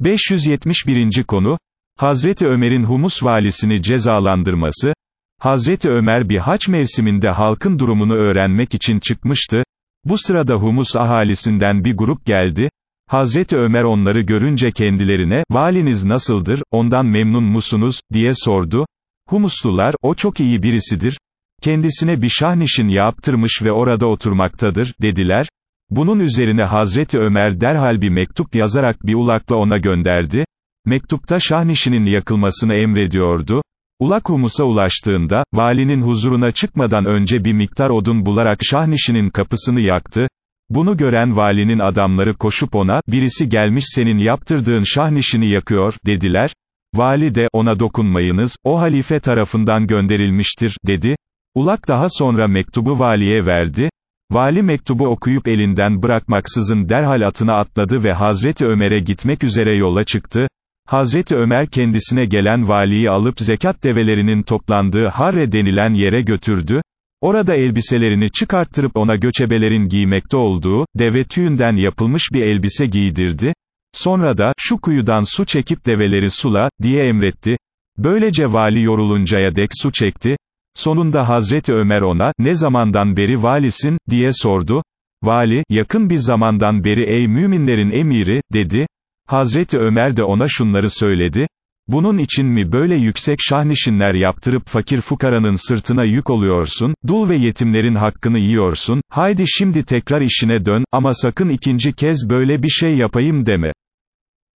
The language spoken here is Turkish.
571. konu, Hazreti Ömer'in Humus valisini cezalandırması, Hazreti Ömer bir haç mevsiminde halkın durumunu öğrenmek için çıkmıştı, bu sırada Humus ahalisinden bir grup geldi, Hazreti Ömer onları görünce kendilerine, valiniz nasıldır, ondan memnun musunuz, diye sordu, Humuslular, o çok iyi birisidir, kendisine bir şahnişin yaptırmış ve orada oturmaktadır, dediler, bunun üzerine Hazreti Ömer derhal bir mektup yazarak bir ulakla ona gönderdi, mektupta Şahnişi'nin yakılmasını emrediyordu, Ulak Humus'a ulaştığında, valinin huzuruna çıkmadan önce bir miktar odun bularak Şahnişi'nin kapısını yaktı, bunu gören valinin adamları koşup ona, birisi gelmiş senin yaptırdığın Şahnişi'ni yakıyor, dediler, vali de, ona dokunmayınız, o halife tarafından gönderilmiştir, dedi, Ulak daha sonra mektubu valiye verdi, Vali mektubu okuyup elinden bırakmaksızın derhal atına atladı ve Hazreti Ömer'e gitmek üzere yola çıktı. Hazreti Ömer kendisine gelen valiyi alıp zekat develerinin toplandığı Harre denilen yere götürdü. Orada elbiselerini çıkarttırıp ona göçebelerin giymekte olduğu, deve tüyünden yapılmış bir elbise giydirdi. Sonra da, şu kuyudan su çekip develeri sula, diye emretti. Böylece vali yoruluncaya dek su çekti. Sonunda Hazreti Ömer ona, ne zamandan beri valisin, diye sordu. Vali, yakın bir zamandan beri ey müminlerin emiri, dedi. Hazreti Ömer de ona şunları söyledi. Bunun için mi böyle yüksek şahnişinler yaptırıp fakir fukaranın sırtına yük oluyorsun, dul ve yetimlerin hakkını yiyorsun, haydi şimdi tekrar işine dön, ama sakın ikinci kez böyle bir şey yapayım deme.